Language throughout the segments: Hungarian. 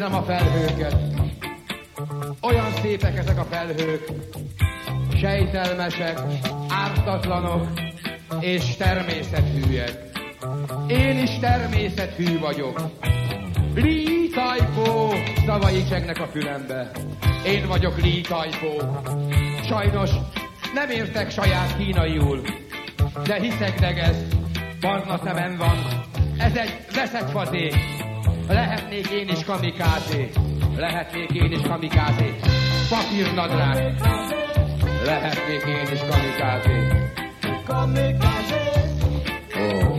Nézem a felhőket. Olyan szépek ezek a felhők. Sejtelmesek, ártatlanok és természethűek. Én is termésethű vagyok. Lítajpó szavai csegnek a fülembe. Én vagyok lítajpó. Sajnos nem értek saját kínaiul, de hiszek degez, barna szemem van. Ez egy veszett fazék. Lehetnék én is kamikázé. Lehetnék én is kamikázé. Papírnadrág. Lehetnék én is kamikázé. Ó.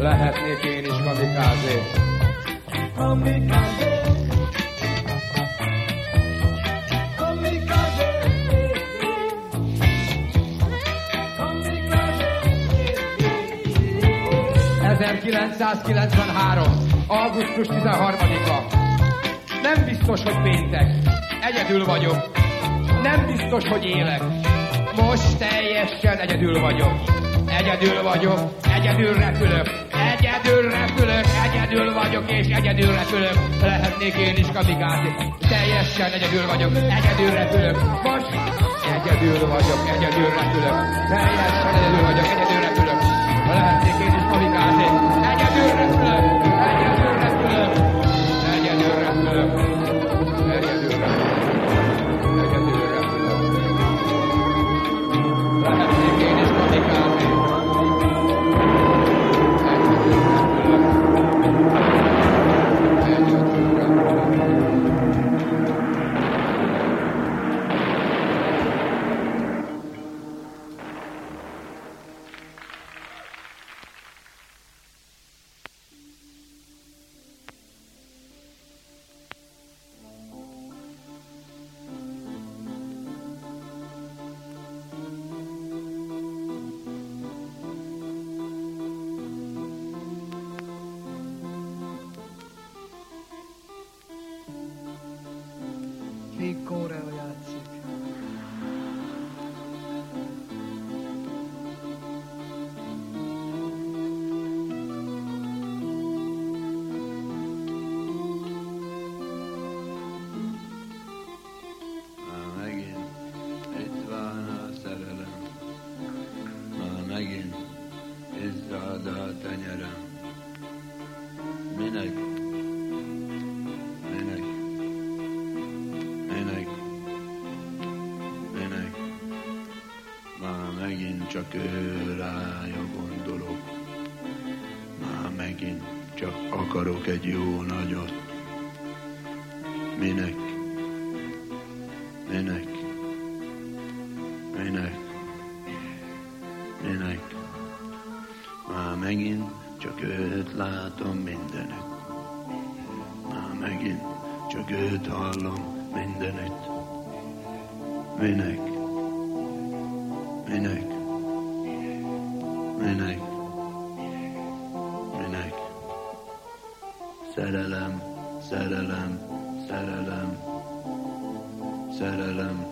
Lehetnék én is kamikázé. ...1993. augusztus 13-a. Nem biztos, hogy péntek. Egyedül vagyok. Nem biztos, hogy élek. Most teljesen egyedül vagyok. Egyedül vagyok, egyedül repülök. Egyedül repülök, egyedül vagyok és egyedül repülök. Lehetnék én is kamikázni. Teljesen egyedül vagyok, egyedül repülök. Most egyedül vagyok, egyedül repülök. Teljesen egyedül vagyok, egyedül repülök. Lehetnék én is kamikázni. Egyedül adha tanyara. Minek? Minek? Minek? Minek? Már megint csak ő rája gondolok. Már megint csak akarok egy jó nagyot. Minek? Minek? Minek? Minek? Minek? Szerelem, szerelem, szerelem, szerelem,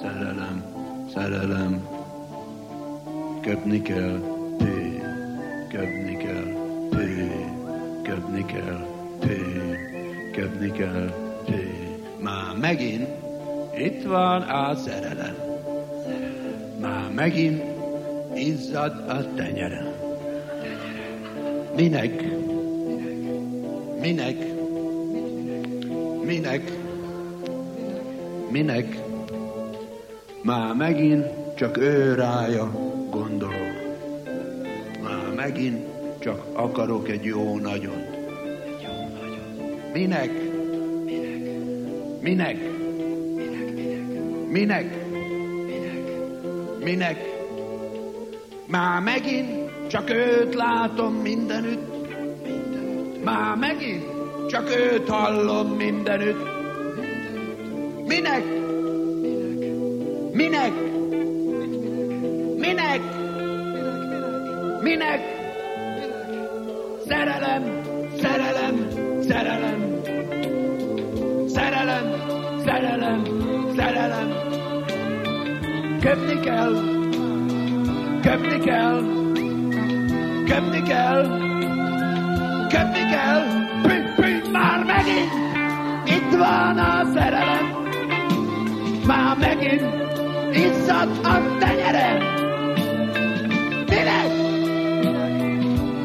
szerelem, szerelem. Köpni kell, té, köpni kell, té, köpni kell, té, köpni kell, té. Már megint itt van a szerelem. Már megint izzad a tenyerem. Minek? Minek? Minek? Minek? Már megint csak ő rája gondolok. Már megint csak akarok egy jó nagyot. Minek? Minek? Minek? Minek? Már megint csak őt látom mindenütt. Már megint csak őt hallom mindenütt. Minek? Minek? Minek? Köpni kell, köpni kell, köpni kell, köpni kell. Pü, pü, már megint itt van a szerelem. Már megint izzad a tenyerem. Minek?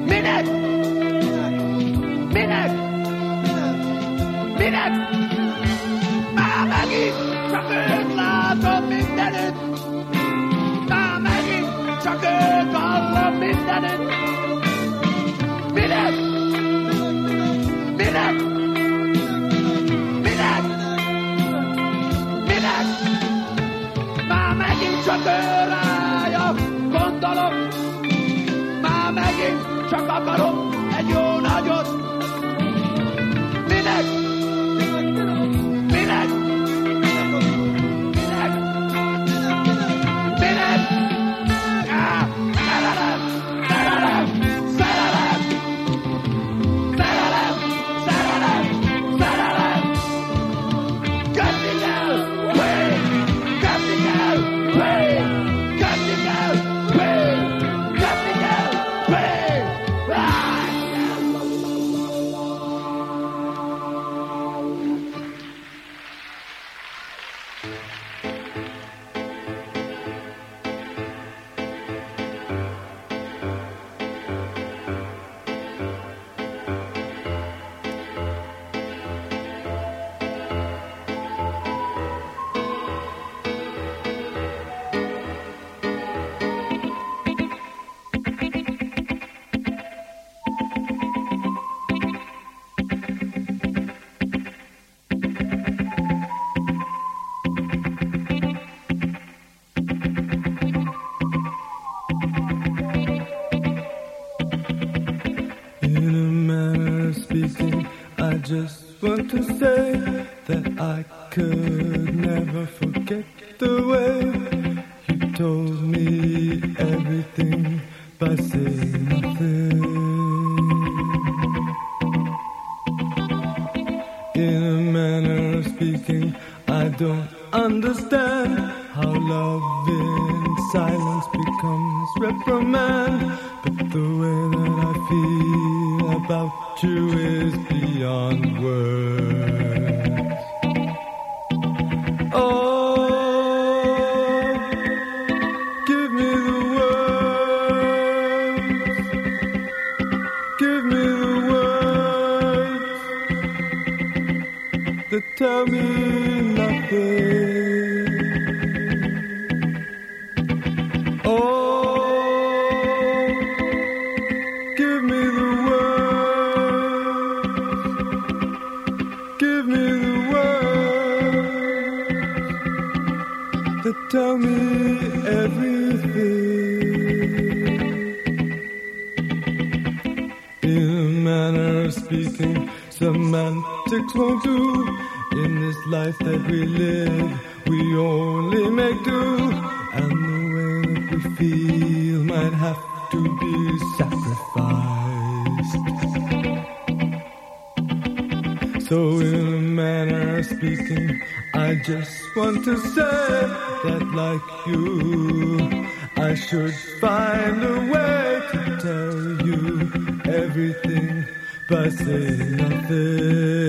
Minek? Minek? Minek? Mindenütt. Minek? Minek? Minek? Minek? Már megint csak ő rája gondolok. Már megint csak akarok just want to say that I could never forget the way you told me everything by saying nothing. In a manner of speaking, I don't understand how love in silence becomes reprimand. But the way that I feel about you is beyond words. want to say that like you, I should find a way to tell you everything by saying nothing.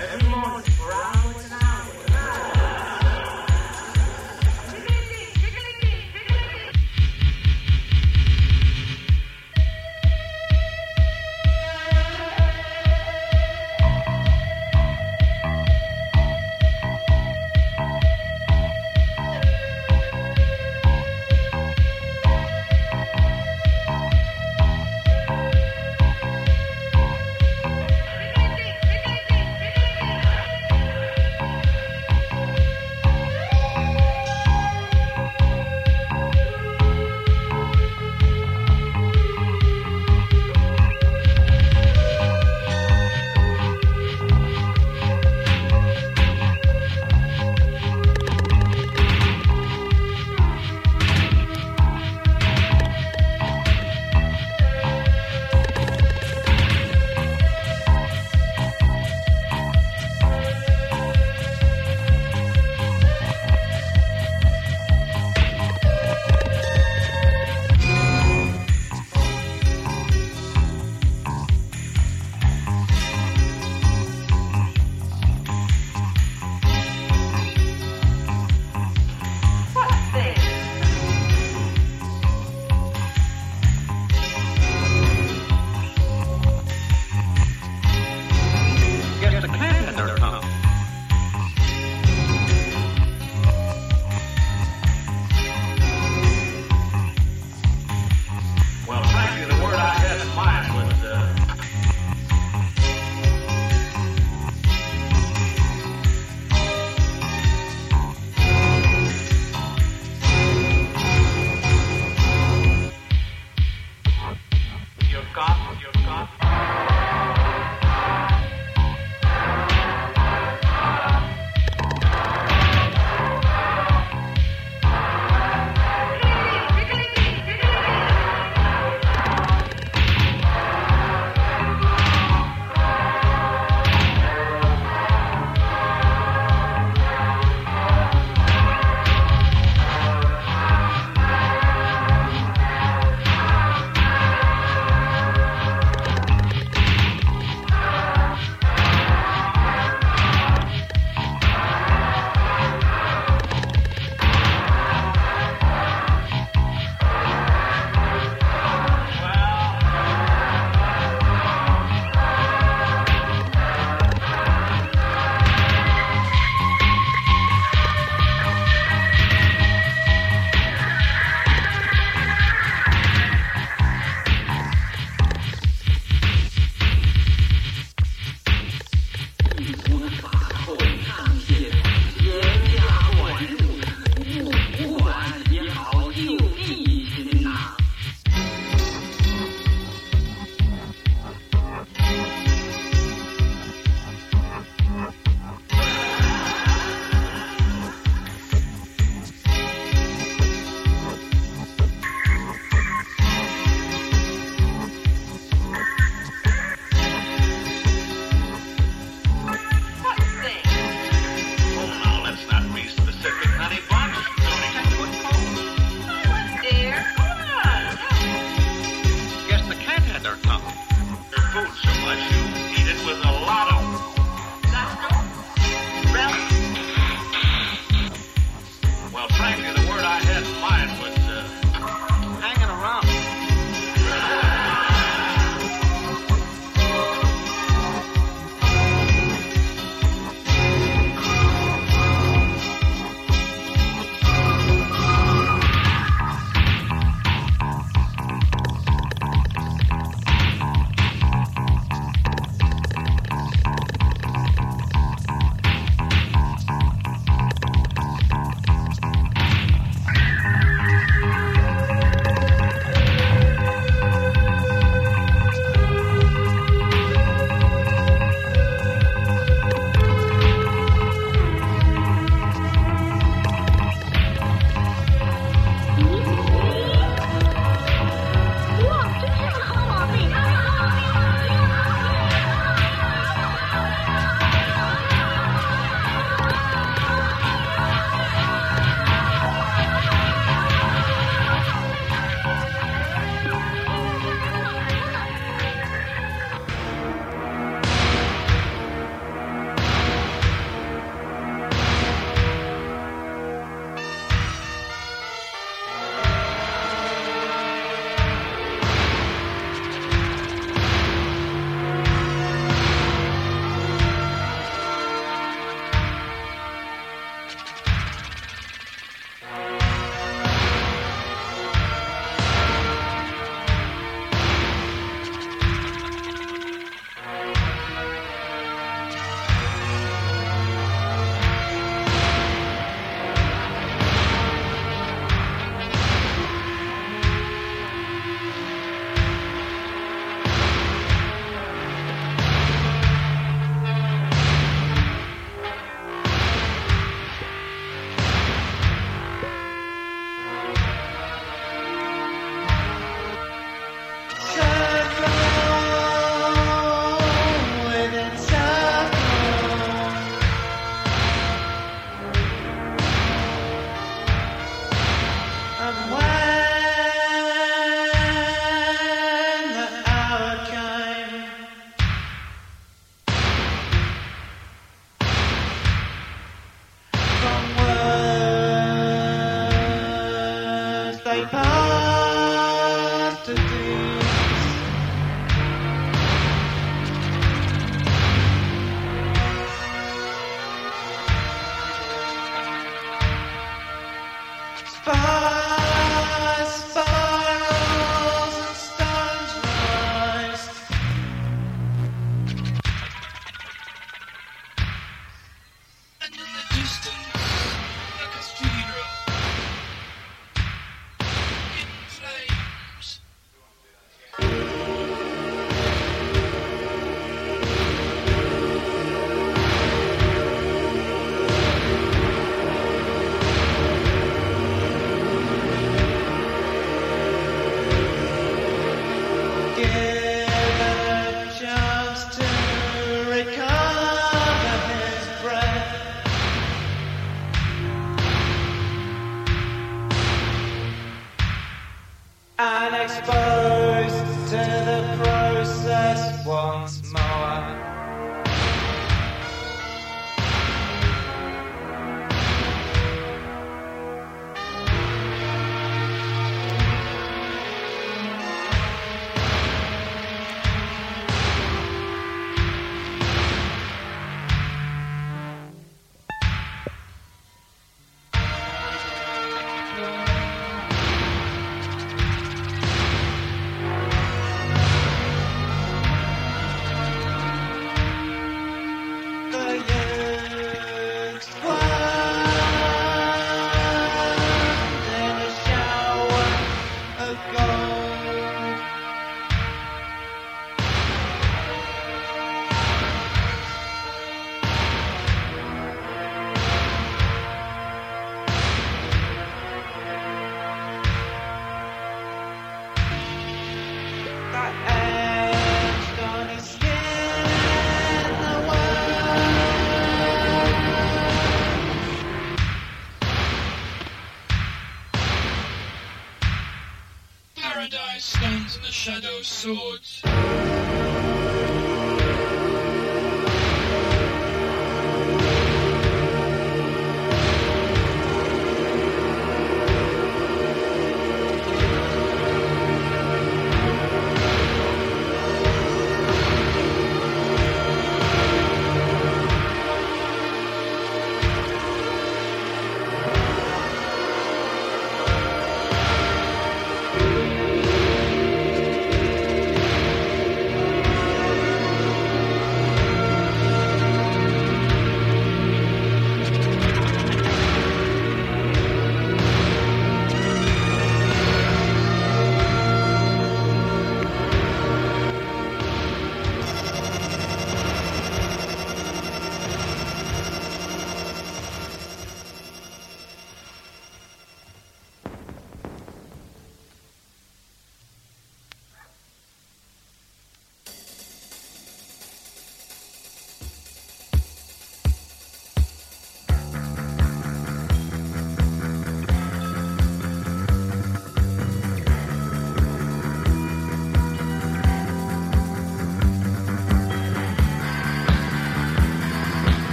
Every morning Next.